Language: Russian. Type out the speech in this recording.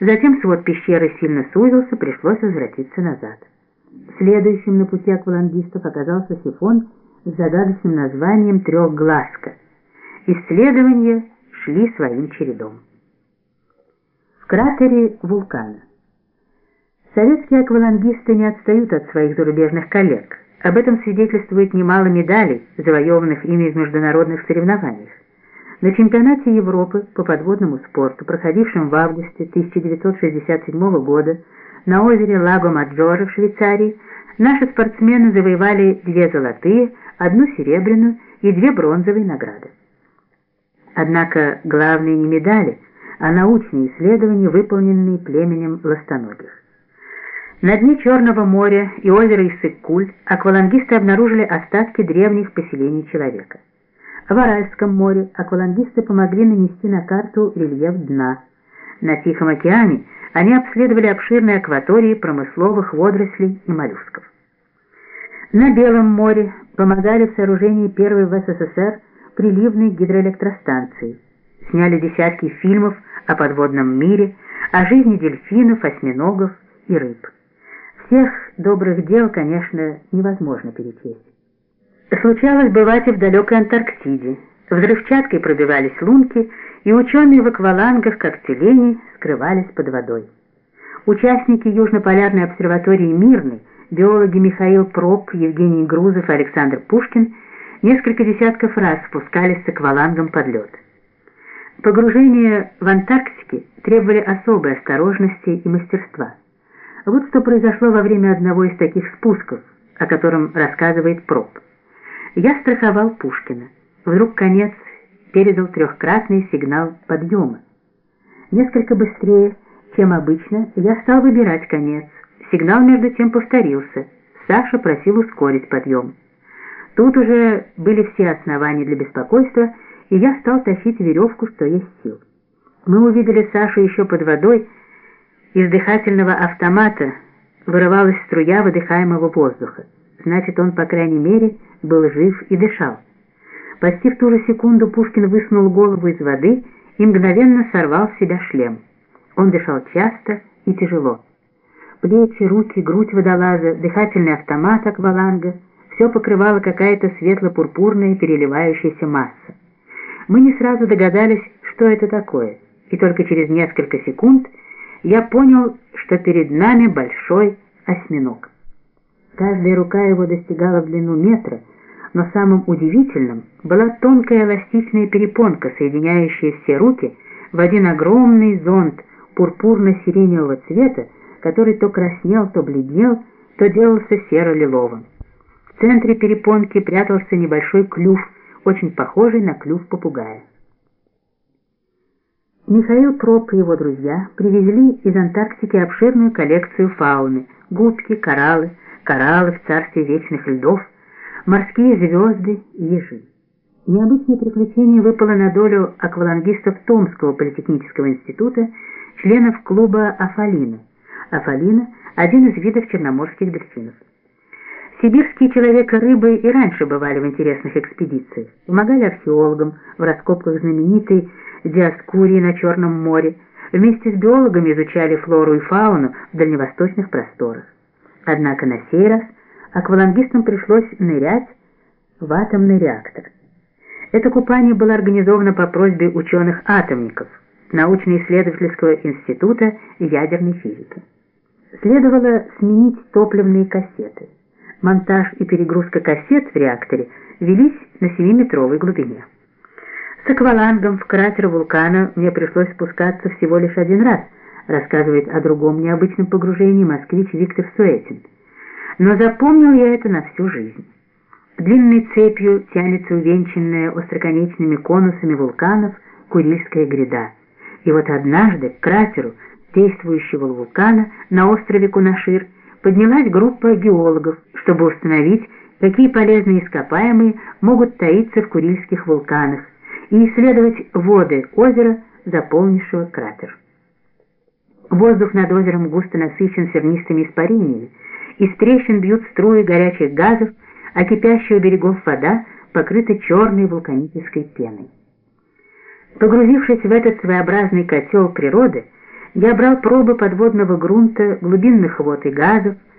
Затем свод пещеры сильно сузился, пришлось возвратиться назад. Следующим на пути аквалангистов оказался сифон с загадочным названием «Трехглазка». Исследования шли своим чередом. В кратере вулкана. Советские аквалангисты не отстают от своих зарубежных коллег. Об этом свидетельствует немало медалей, завоеванных ими в международных соревнованиях. На чемпионате Европы по подводному спорту, проходившем в августе 1967 года на озере Лаго-Маджоре в Швейцарии, наши спортсмены завоевали две золотые, одну серебряную и две бронзовые награды. Однако главные не медали, а научные исследования, выполненные племенем ластоногих. На дне Черного моря и озера Иссык-Куль аквалангисты обнаружили остатки древних поселений человека. В Аральском море аквалангисты помогли нанести на карту рельеф дна. На Тихом океане они обследовали обширные акватории промысловых водорослей и моллюсков. На Белом море помогали в сооружении первой в СССР приливной гидроэлектростанции. Сняли десятки фильмов о подводном мире, о жизни дельфинов, осьминогов и рыб. Всех добрых дел, конечно, невозможно перечесть. Случалось бывать и в далекой Антарктиде. Взрывчаткой пробивались лунки, и ученые в аквалангах, как тюлени, скрывались под водой. Участники Южнополярной обсерватории «Мирный», биологи Михаил Проб, Евгений Грузов Александр Пушкин несколько десятков раз спускались с аквалангом под лед. Погружение в Антарктике требовали особой осторожности и мастерства. Вот что произошло во время одного из таких спусков, о котором рассказывает Проб. Я страховал Пушкина. Вдруг конец передал трехкратный сигнал подъема. Несколько быстрее, чем обычно, я стал выбирать конец. Сигнал между тем повторился. Саша просил ускорить подъем. Тут уже были все основания для беспокойства, и я стал тащить веревку, что есть сил. Мы увидели Сашу еще под водой, из дыхательного автомата вырывалась струя выдыхаемого воздуха. Значит, он, по крайней мере, был жив и дышал. Почти в ту же секунду Пушкин высунул голову из воды и мгновенно сорвал с себя шлем. Он дышал часто и тяжело. Плечи, руки, грудь водолаза, дыхательный автомат акваланга — все покрывала какая-то светло-пурпурная переливающаяся масса. Мы не сразу догадались, что это такое, и только через несколько секунд я понял, что перед нами большой осьминог. Каждая рука его достигала в длину метра, но самым удивительным была тонкая эластичная перепонка, соединяющая все руки в один огромный зонт пурпурно-сиреневого цвета, который то краснел, то бледнел, то делался серо-лиловым. В центре перепонки прятался небольшой клюв, очень похожий на клюв попугая. Михаил Троп и его друзья привезли из Антарктики обширную коллекцию фауны, губки, кораллы, кораллы в царстве вечных льдов, морские звезды и ежи. Необычное приключение выпало на долю аквалангистов Томского политехнического института, членов клуба «Афалина». Афалина – один из видов черноморских дельфинов. Сибирские человека-рыбы и раньше бывали в интересных экспедициях, помогали археологам в раскопках знаменитой Диаскурии на Черном море, вместе с биологами изучали флору и фауну в дальневосточных просторах. Однако на сей раз аквалангистам пришлось нырять в атомный реактор. Это купание было организовано по просьбе ученых-атомников научно-исследовательского института ядерной физики. Следовало сменить топливные кассеты. Монтаж и перегрузка кассет в реакторе велись на 7-метровой глубине. С аквалангом в кратер вулкана мне пришлось спускаться всего лишь один раз – рассказывает о другом необычном погружении москвич Виктор Суэтин. Но запомнил я это на всю жизнь. Длинной цепью тянется увенчанная остроконечными конусами вулканов Курильская гряда. И вот однажды к кратеру действующего вулкана на острове Кунашир поднялась группа геологов, чтобы установить, какие полезные ископаемые могут таиться в Курильских вулканах и исследовать воды озера, заполнившего кратер. Воздух над озером густо насыщен сернистыми испарениями, из трещин бьют струи горячих газов, а кипящая у берегов вода покрыта черной вулканической пеной. Погрузившись в этот своеобразный котел природы, Я брал пробы подводного грунта, глубинных вод и газов,